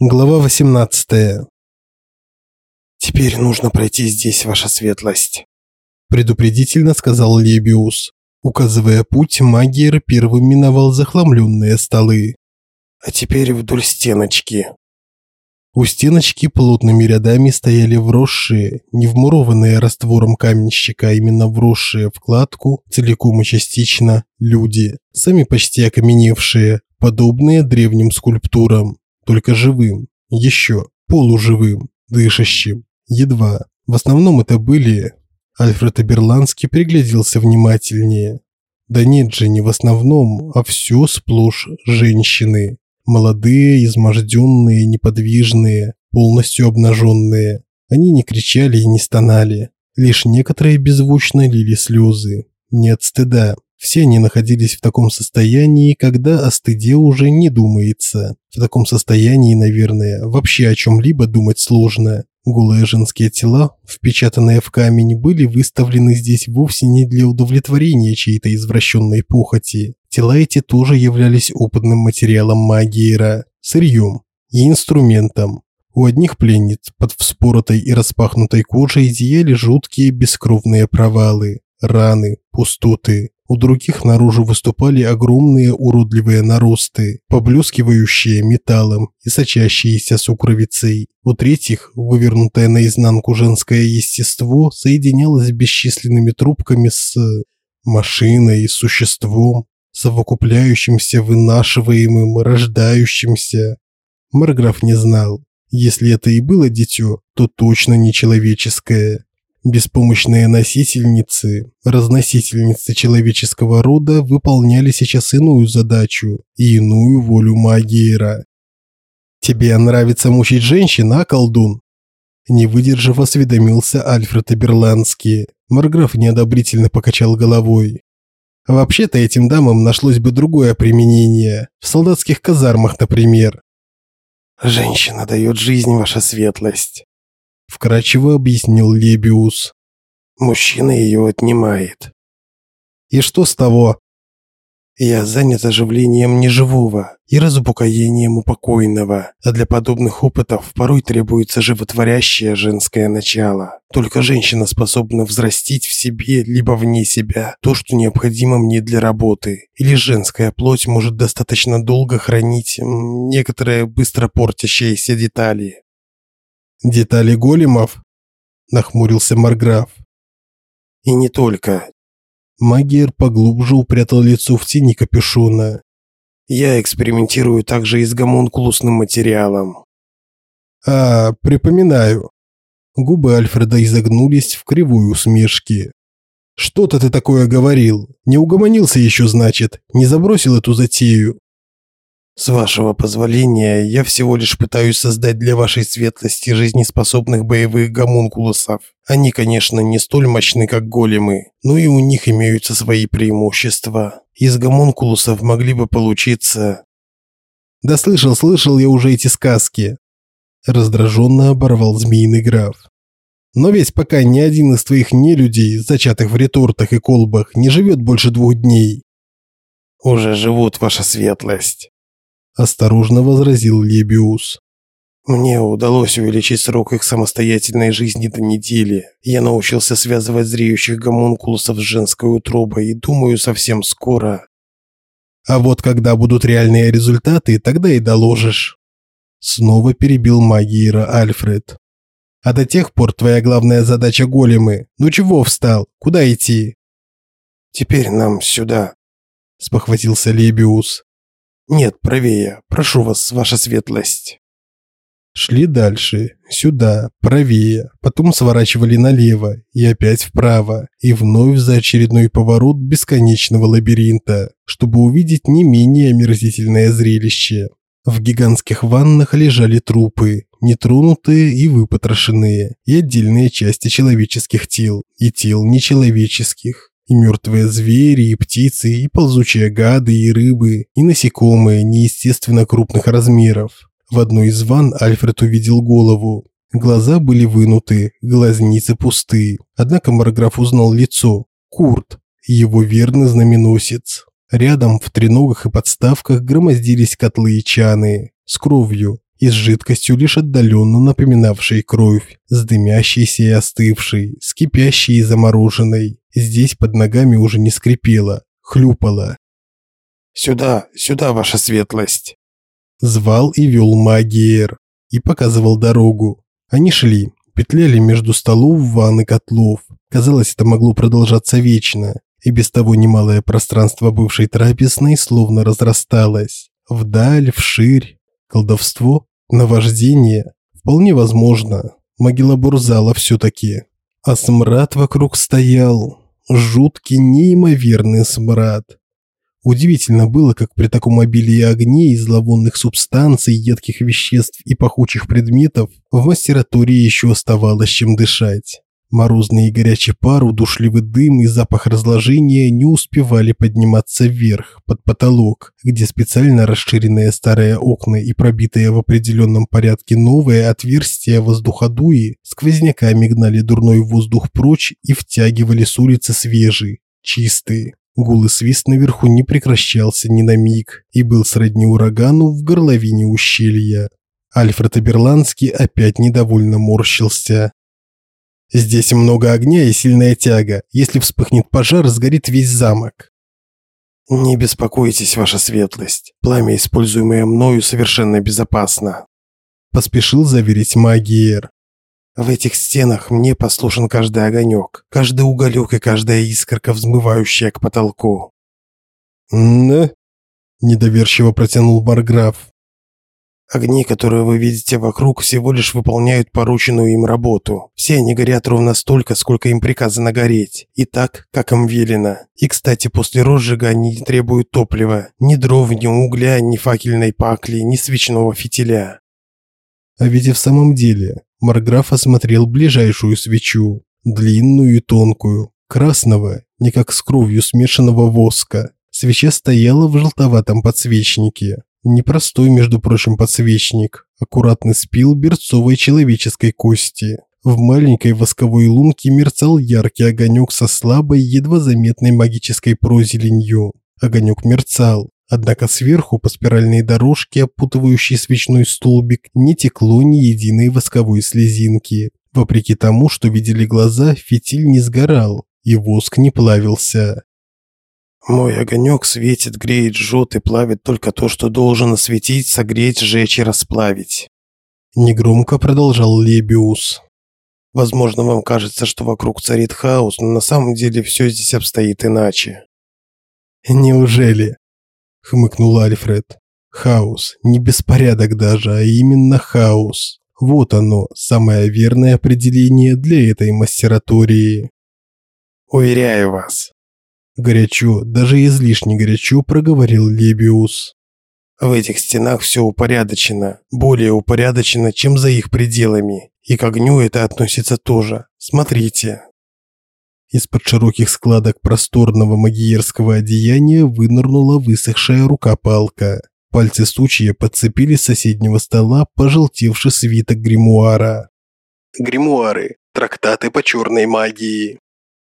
Глава 18. Теперь нужно пройти здесь, ваша светлость, предупредительно сказал Лебиус, указывая путь. Магиер первым миновал захламленные столы. А теперь вдоль стеночки. У стеночки плотными рядами стояли вросшие, не вмурованные раствором каменщика, а именно вросшие в кладку, целиком и частично, люди, сами почти окаменевшие, подобные древним скульптурам только живым, еще полуживым, дышащим, едва. В основном это были... Альфред Аберландский пригляделся внимательнее. Да нет же, не в основном, а все сплошь женщины. Молодые, изможденные, неподвижные, полностью обнаженные. Они не кричали и не стонали. Лишь некоторые беззвучно лили слезы. Не от стыда, все они находились в таком состоянии, когда о стыде уже не думается. В таком состоянии, наверное, вообще о чем-либо думать сложно. Голые женские тела, впечатанные в камень, были выставлены здесь вовсе не для удовлетворения чьей-то извращенной похоти. Тела эти тоже являлись опытным материалом магиера, сырьем и инструментом. У одних пленниц под вспоротой и распахнутой кожей зияли жуткие бескровные провалы, раны, пустоты. У других наружу выступали огромные уродливые наросты, поблескивающие металлом и сочащиеся сукровицей. У третьих, вывернутое наизнанку женское естество соединялось с бесчисленными трубками с машиной, существом, совокупляющимся, вынашиваемым, рождающимся. Марграф не знал. Если это и было дитё, то точно не человеческое. Беспомощные носительницы, разносительницы человеческого рода выполняли сейчас иную задачу и иную волю Магиера. «Тебе нравится мучить женщин, а, колдун?» Не выдержав, осведомился Альфред Аберландский. Марграф неодобрительно покачал головой. «Вообще-то этим дамам нашлось бы другое применение. В солдатских казармах, например». «Женщина дает жизнь, ваша светлость», вкратчиво объяснил Лебиус. Мужчина ее отнимает. И что с того? Я занят оживлением неживого и разупокоением упокойного, а для подобных опытов порой требуется животворящее женское начало. Только женщина способна взрастить в себе либо вне себя то, что необходимо мне для работы, или женская плоть может достаточно долго хранить некоторые быстро портящиеся детали. Детали големов? Нахмурился Марграф. И не только. Магиер поглубже упрятал лицо в тени капюшона. Я экспериментирую также и с гомункулусным материалом. А, припоминаю. Губы Альфреда изогнулись в кривую усмешке. Что-то ты такое говорил. Не угомонился еще, значит, не забросил эту затею. С вашего позволения, я всего лишь пытаюсь создать для вашей светлости жизнеспособных боевых гомункулусов. Они, конечно, не столь мощны, как големы, но и у них имеются свои преимущества. Из гомункулусов могли бы получиться... Да слышал, слышал я уже эти сказки. Раздраженно оборвал змеиный граф. Но ведь пока ни один из твоих нелюдей, зачатых в ретортах и колбах, не живет больше двух дней. Уже живут, ваша светлость осторожно возразил Лебиус. Мне удалось увеличить срок их самостоятельной жизни до недели. Я научился связывать зреющих гомункулусов с женской утробой и думаю, совсем скоро. А вот когда будут реальные результаты, тогда и доложишь. Снова перебил магиера Альфред. А до тех пор твоя главная задача големы. Ну чего встал? Куда идти? Теперь нам сюда, спохватился Лебиус. Нет, правее. Прошу вас, ваша светлость. Шли дальше, сюда, правее, потом сворачивали налево и опять вправо, и вновь за очередной поворот бесконечного лабиринта, чтобы увидеть не менее омерзительное зрелище. В гигантских ваннах лежали трупы, нетронутые и выпотрошенные, и отдельные части человеческих тел, и тел нечеловеческих и мертвые звери, и птицы, и ползучие гады, и рыбы, и насекомые неестественно крупных размеров. В одной из ванн Альфред увидел голову. Глаза были вынуты, глазницы пусты. Однако Марграф узнал лицо. Курт, его верный знаменосец. Рядом в треногах и подставках громоздились котлы и чаны с кровью, и с жидкостью лишь отдаленно напоминавшей кровь, с дымящейся и остывшей, с кипящей и замороженной. Здесь под ногами уже не скрипело, хлюпало. «Сюда, сюда, ваша светлость!» Звал и вел Магиер, и показывал дорогу. Они шли, петляли между столов, ванн и котлов. Казалось, это могло продолжаться вечно, и без того немалое пространство бывшей трапезной словно разрасталось. Вдаль, вширь. Колдовство? Наваждение? Вполне возможно. Могила Бурзала все-таки. А смрад вокруг стоял. Жуткий, неимоверный смрад. Удивительно было, как при таком обилии огней, зловонных субстанций, едких веществ и пахучих предметов в мастературе еще оставалось чем дышать. Морозный и горячий пар, удушливый дым и запах разложения не успевали подниматься вверх, под потолок, где специально расширенные старые окна и пробитые в определенном порядке новые отверстия воздуходуи сквозняками гнали дурной воздух прочь и втягивали с улицы свежий, чистый. Гул и свист наверху не прекращался ни на миг и был сродни урагану в горловине ущелья. Альфред Аберландский опять недовольно морщился. Здесь много огня и сильная тяга. Если вспыхнет пожар, сгорит весь замок. Не беспокойтесь, ваша светлость. Пламя, используемое мною, совершенно безопасно. Поспешил заверить Магиер. В этих стенах мне послушен каждый огонек, каждый уголек и каждая искорка, взмывающая к потолку. «Да?» – недоверчиво протянул Барграф. Огни, которые вы видите вокруг, всего лишь выполняют порученную им работу. Все они горят ровно столько, сколько им приказано гореть. И так, как им велено. И, кстати, после розжига они не требуют топлива. Ни дров, ни угля, ни факельной пакли, ни свечного фитиля. А ведь и в самом деле, Марграф осмотрел ближайшую свечу. Длинную и тонкую. Красного, не как с кровью смешанного воска. Свеча стояла в желтоватом подсвечнике, Непростой, между прочим, подсвечник. Аккуратный спил берцовой человеческой кости. В маленькой восковой лунке мерцал яркий огонек со слабой, едва заметной магической прозеленью. Огонек мерцал, однако сверху по спиральной дорожке, опутывающей свечной столбик, не текло ни единой восковой слезинки. Вопреки тому, что видели глаза, фитиль не сгорал, и воск не плавился. Мой огонек светит, греет, жжет и плавит только то, что должен осветить, согреть, сжечь и расплавить. Негромко продолжал Лебиус. Возможно, вам кажется, что вокруг царит хаос, но на самом деле все здесь обстоит иначе. Неужели? хмыкнул Альфред. Хаос, не беспорядок даже, а именно хаос. Вот оно, самое верное определение для этой мастератории. Уверяю вас, горячо, даже излишне горячо проговорил Лебиус. В этих стенах все упорядочено, более упорядочено, чем за их пределами. И к огню это относится тоже. Смотрите. Из-под широких складок просторного магиерского одеяния вынырнула высохшая рука-палка. Пальцы сучья подцепили с соседнего стола пожелтевший свиток гримуара. Гримуары – трактаты по черной магии.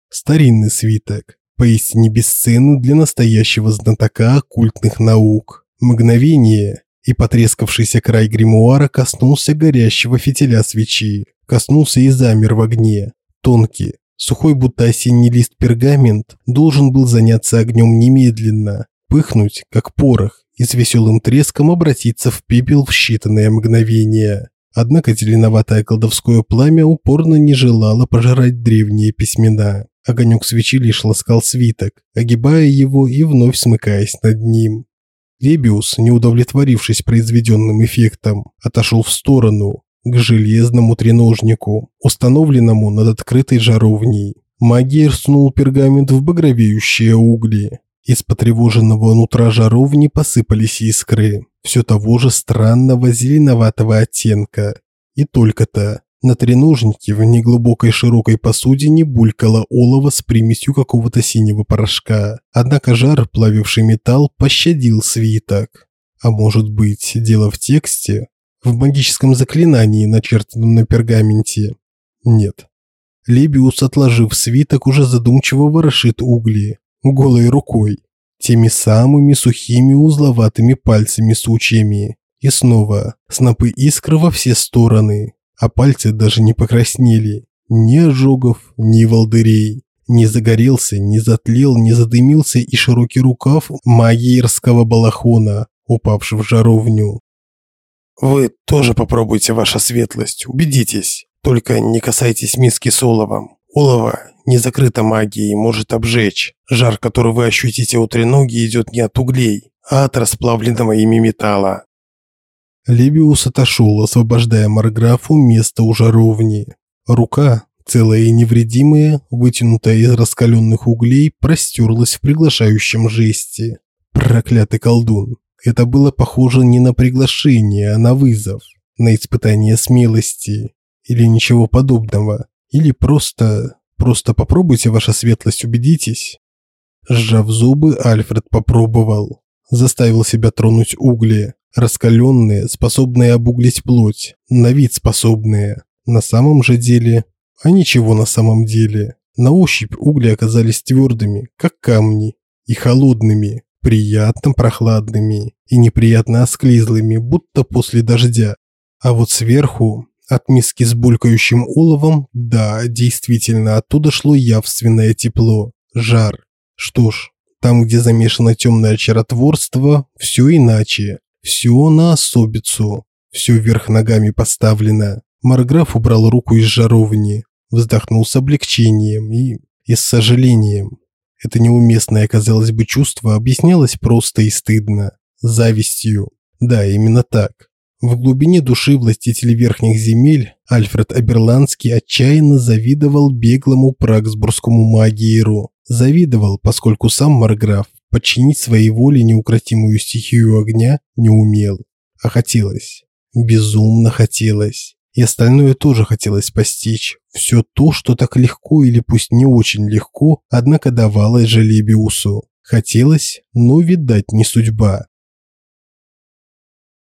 Старинный свиток, поистине бесценный для настоящего знатока оккультных наук. Мгновение, и потрескавшийся край гримуара коснулся горящего фитиля свечи, коснулся и замер в огне. Тонкий, сухой будто осенний лист пергамент должен был заняться огнем немедленно, пыхнуть, как порох, и с веселым треском обратиться в пепел в считанные мгновения. Однако зеленоватое колдовское пламя упорно не желало пожирать древние письмена. Огонек свечи лишь ласкал свиток, огибая его и вновь смыкаясь над ним. Ребиус, не удовлетворившись произведенным эффектом, отошел в сторону, к железному треножнику, установленному над открытой жаровней. Магиер сунул пергамент в багровеющие угли. Из потревоженного нутра жаровни посыпались искры, все того же странного зеленоватого оттенка. И только-то на треножнике в неглубокой широкой посудине булькало олово с примесью какого-то синего порошка. Однако жар, плавивший металл, пощадил свиток. А может быть, дело в тексте? В магическом заклинании, начертанном на пергаменте? Нет. Лебиус, отложив свиток, уже задумчиво ворошит угли. Голой рукой. Теми самыми сухими узловатыми пальцами-сучьями. И снова снопы искр во все стороны, а пальцы даже не покраснели. Ни ожогов, ни волдырей. Не загорелся, не затлел, не задымился и широкий рукав магиерского балахона, упавший в жаровню. «Вы тоже попробуйте, ваша светлость, убедитесь. Только не касайтесь миски с оловом. Олово не закрыто магией, может обжечь. Жар, который вы ощутите у треноги, идет не от углей, а от расплавленного ими металла». Лебиус отошел, освобождая Марграфу место у жаровни. Рука, целая и невредимая, вытянутая из раскаленных углей, простерлась в приглашающем жесте. Проклятый колдун. Это было похоже не на приглашение, а на вызов, на испытание смелости. Или ничего подобного. Или просто... Просто попробуйте, ваша светлость, убедитесь. Сжав зубы, Альфред попробовал. Заставил себя тронуть угли. Раскаленные, способные обуглить плоть. На вид способные. На самом же деле... А ничего на самом деле. На ощупь угли оказались твердыми, как камни. И холодными приятно прохладными и неприятно осклизлыми, будто после дождя. А вот сверху, от миски с булькающим оловом, да, действительно, оттуда шло явственное тепло, жар. Что ж, там, где замешано темное чаротворство, все иначе. Все на особицу. Все вверх ногами поставлено. Марграф убрал руку из жаровни, вздохнул с облегчением и, и с сожалением. Это неуместное, казалось бы, чувство объяснялось просто и стыдно. Завистью. Да, именно так. В глубине души властителей верхних земель Альфред Аберландский отчаянно завидовал беглому прагсбургскому магиеру. Завидовал, поскольку сам Марграф подчинить своей воле неукротимую стихию огня не умел. А хотелось. Безумно хотелось. И остальное тоже хотелось постичь. Все то, что так легко или пусть не очень легко, однако давалось Желебиусу. Хотелось, но, видать, не судьба.